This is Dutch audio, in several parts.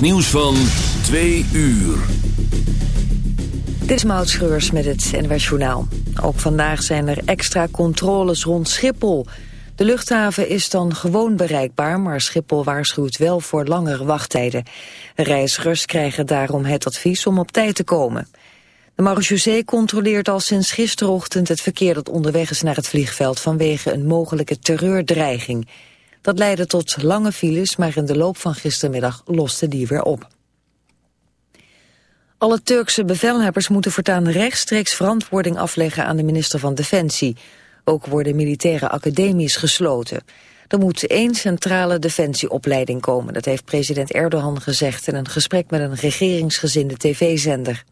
Nieuws van 2 uur. Dit is Maud Schreurs met het NWS Journaal. Ook vandaag zijn er extra controles rond Schiphol. De luchthaven is dan gewoon bereikbaar, maar Schiphol waarschuwt wel voor langere wachttijden. Reizigers krijgen daarom het advies om op tijd te komen. De marechaussee controleert al sinds gisterochtend het verkeer dat onderweg is naar het vliegveld vanwege een mogelijke terreurdreiging. Dat leidde tot lange files, maar in de loop van gistermiddag loste die weer op. Alle Turkse bevelhebbers moeten voortaan rechtstreeks verantwoording afleggen aan de minister van Defensie. Ook worden militaire academies gesloten. Er moet één centrale defensieopleiding komen, dat heeft president Erdogan gezegd in een gesprek met een regeringsgezinde tv-zender.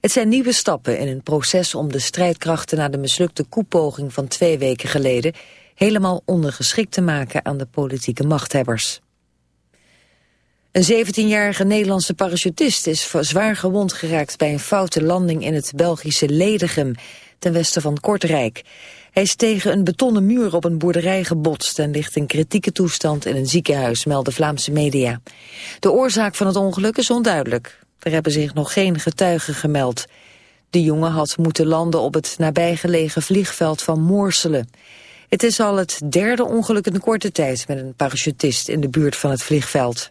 Het zijn nieuwe stappen in een proces om de strijdkrachten na de mislukte koepoging van twee weken geleden helemaal ondergeschikt te maken aan de politieke machthebbers. Een 17-jarige Nederlandse parachutist is zwaar gewond geraakt bij een foute landing in het Belgische Ledegem, ten westen van Kortrijk. Hij is tegen een betonnen muur op een boerderij gebotst en ligt in kritieke toestand in een ziekenhuis, melden Vlaamse media. De oorzaak van het ongeluk is onduidelijk. Er hebben zich nog geen getuigen gemeld. De jongen had moeten landen op het nabijgelegen vliegveld van Moorselen. Het is al het derde ongeluk in korte tijd met een parachutist in de buurt van het vliegveld.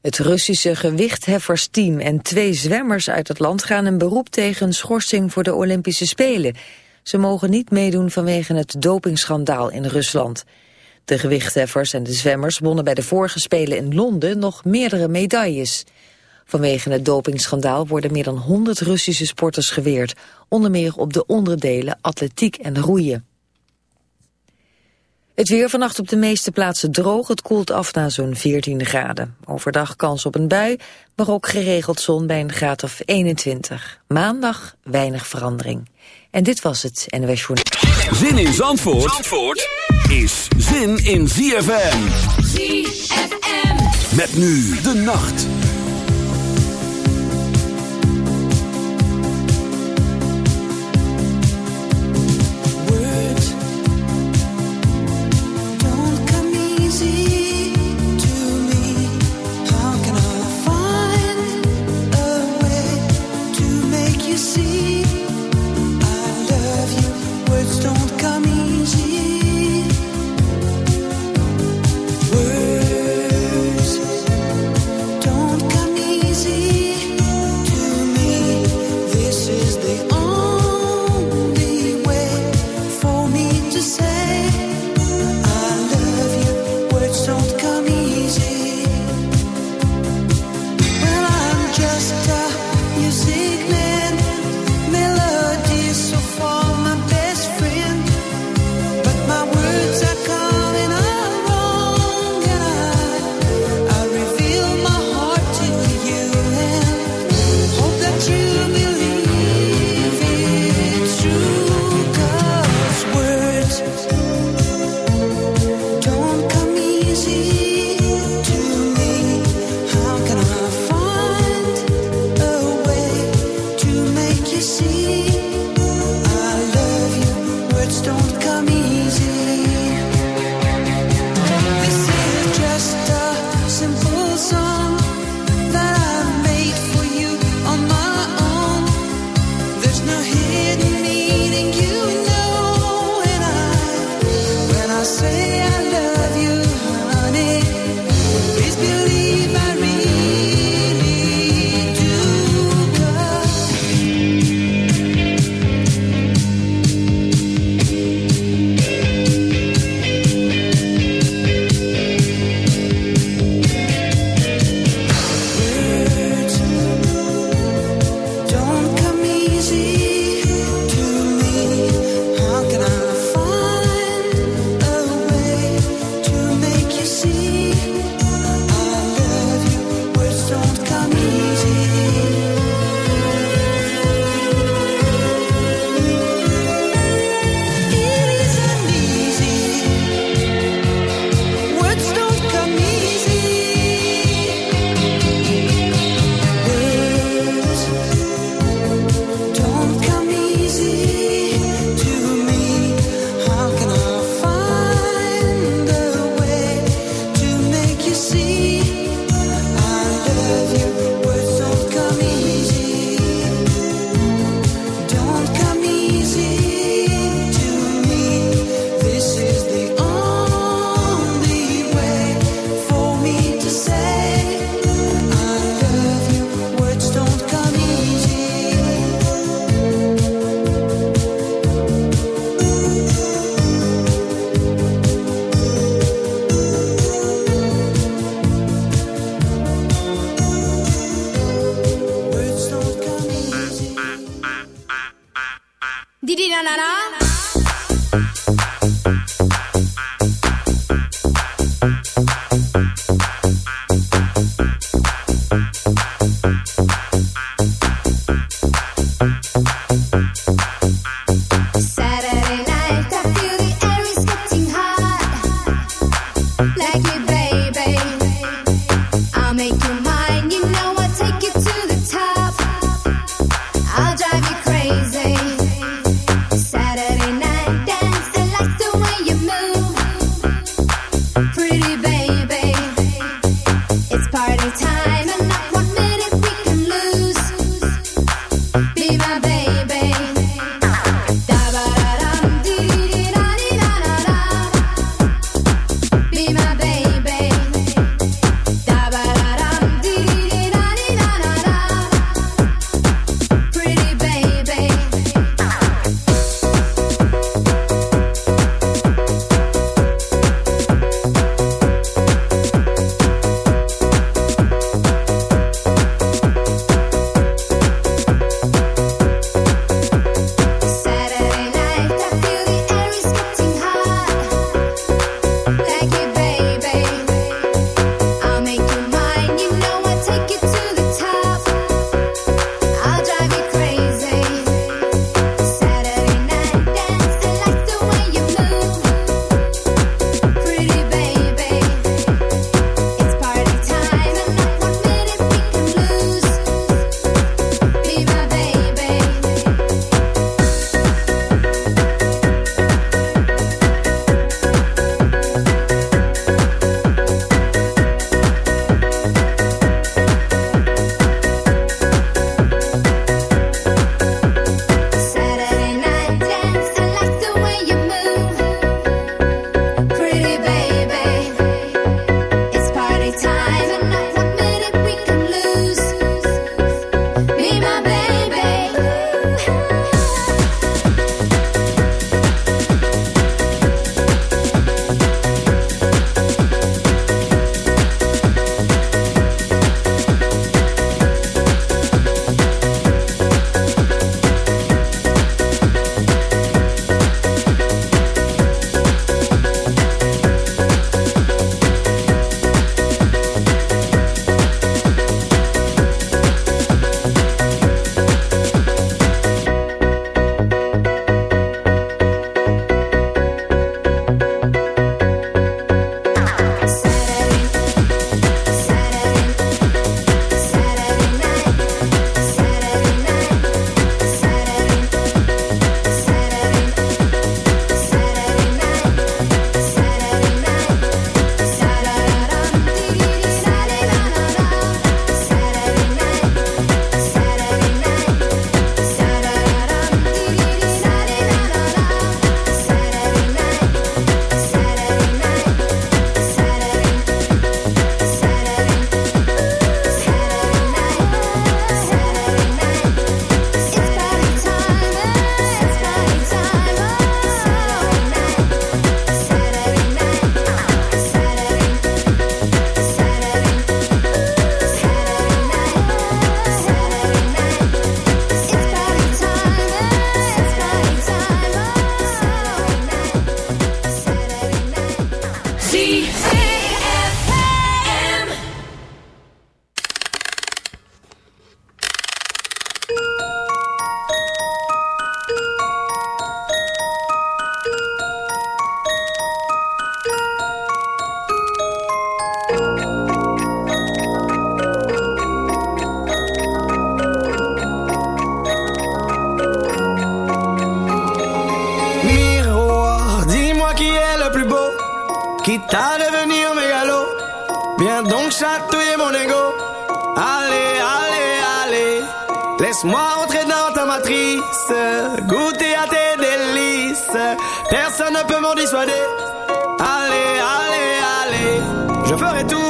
Het Russische gewichtheffersteam en twee zwemmers uit het land gaan een beroep tegen schorsing voor de Olympische Spelen. Ze mogen niet meedoen vanwege het dopingschandaal in Rusland. De gewichtheffers en de zwemmers wonnen bij de vorige Spelen in Londen nog meerdere medailles. Vanwege het dopingschandaal worden meer dan 100 Russische sporters geweerd, onder meer op de onderdelen atletiek en roeien. Het weer vannacht op de meeste plaatsen droog. Het koelt af naar zo'n 14 graden. Overdag kans op een bui, maar ook geregeld zon bij een graad of 21. Maandag weinig verandering. En dit was het NWS Journal. Zin in Zandvoort, Zandvoort is zin in ZFM. ZFM. Met nu de nacht. song dee na na na. dissuader. Allez, allez, allez, je ferai tout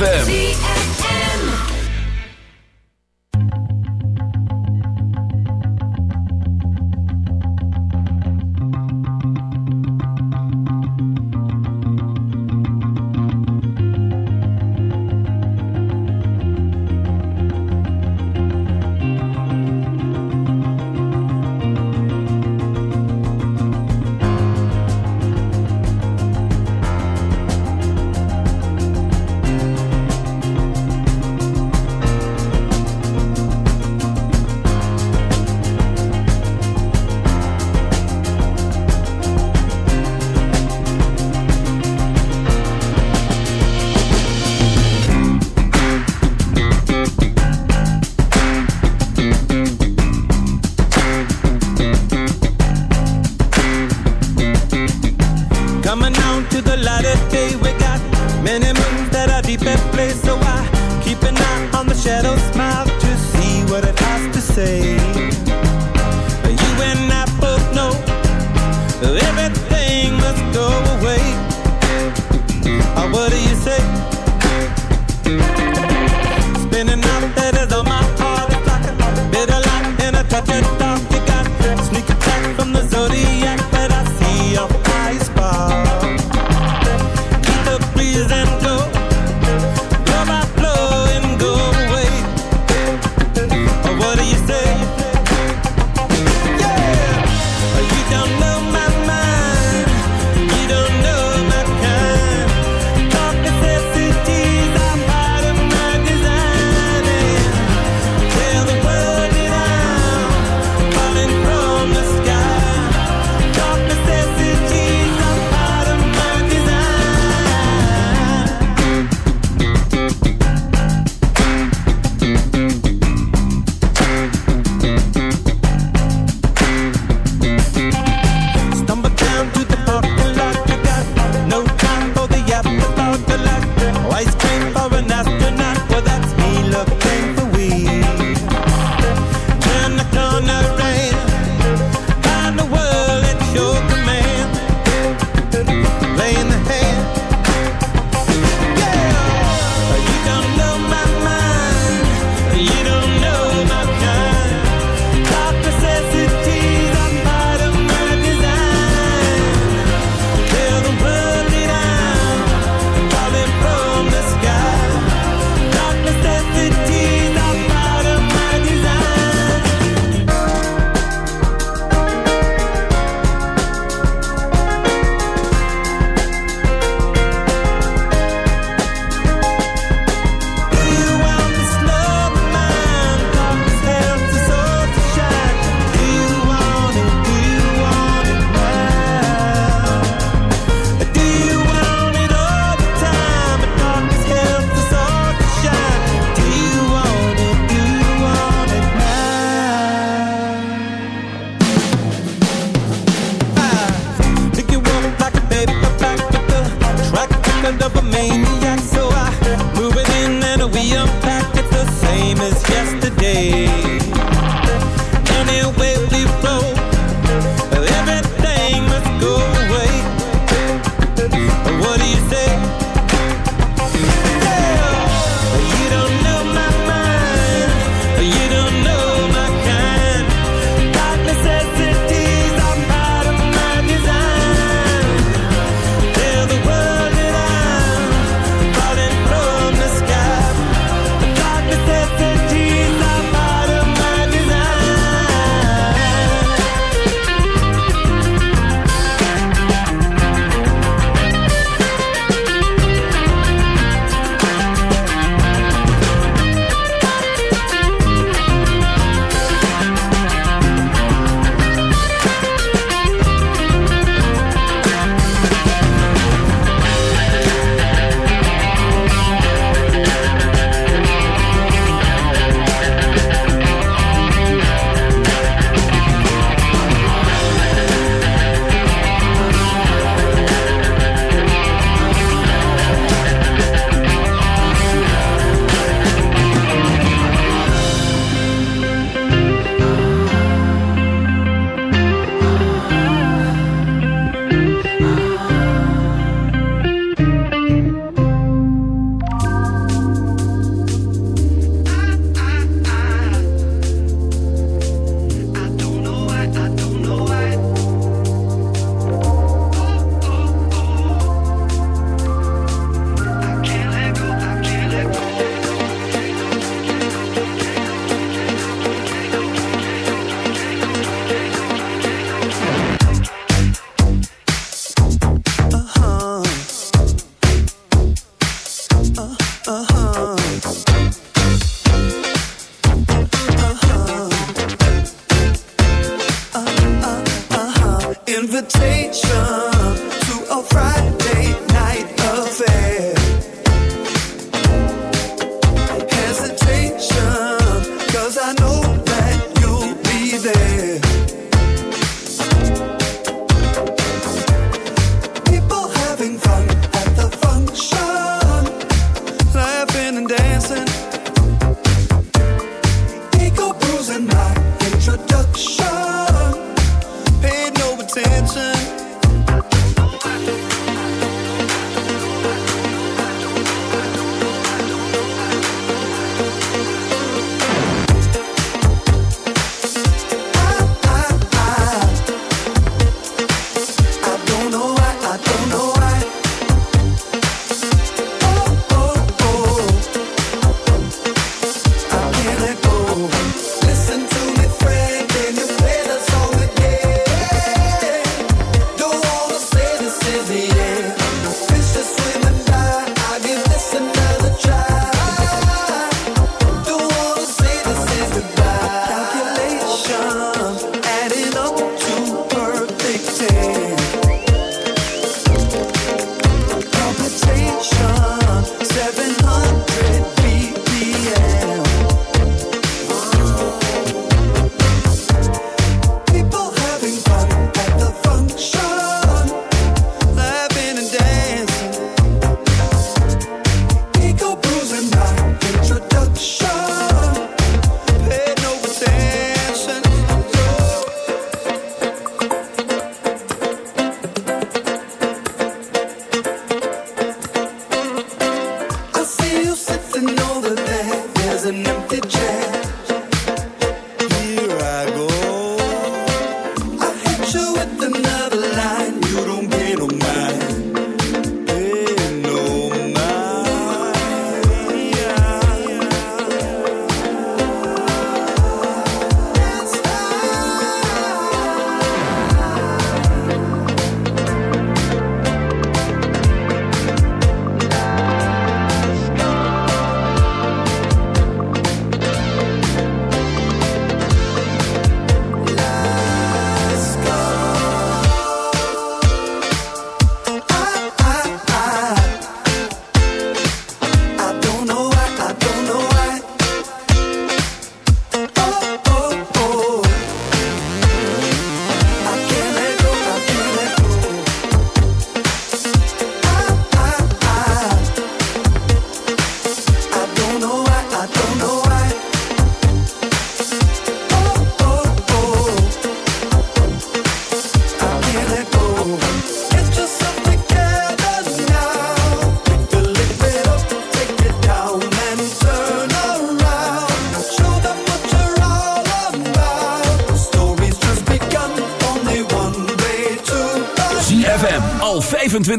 ZFM.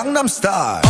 Gangnam Style.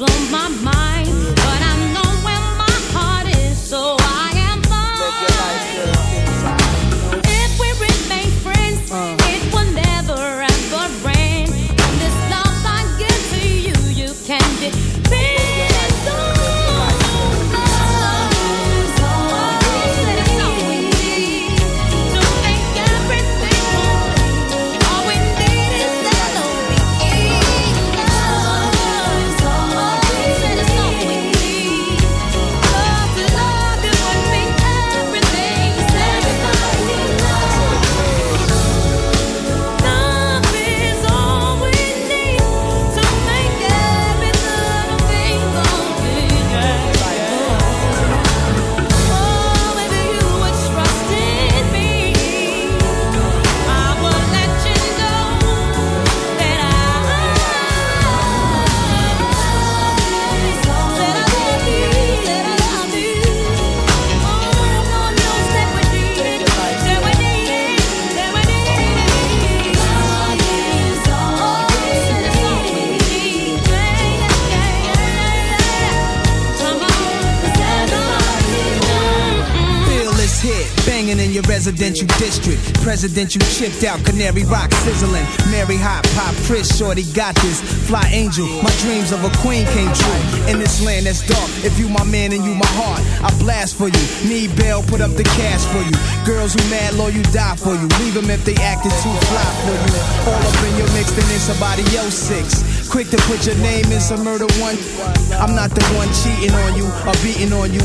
on my mind. Residential district. Presidential chipped out, canary rock sizzling. Mary hot, pop, Chris, shorty got this. Fly angel, my dreams of a queen came true. In this land that's dark, if you my man and you my heart, I blast for you. Need bail, put up the cash for you. Girls who mad, low, you die for you. Leave them if they acting too fly for you. All up in your mix, then it's somebody else six. Quick to put your name in some murder one. I'm not the one cheating on you or beating on you.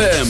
ZFM.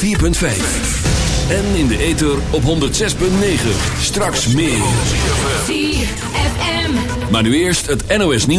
104.5. En in de ether op 106.9. Straks meer. Maar nu eerst het NOS nieuws.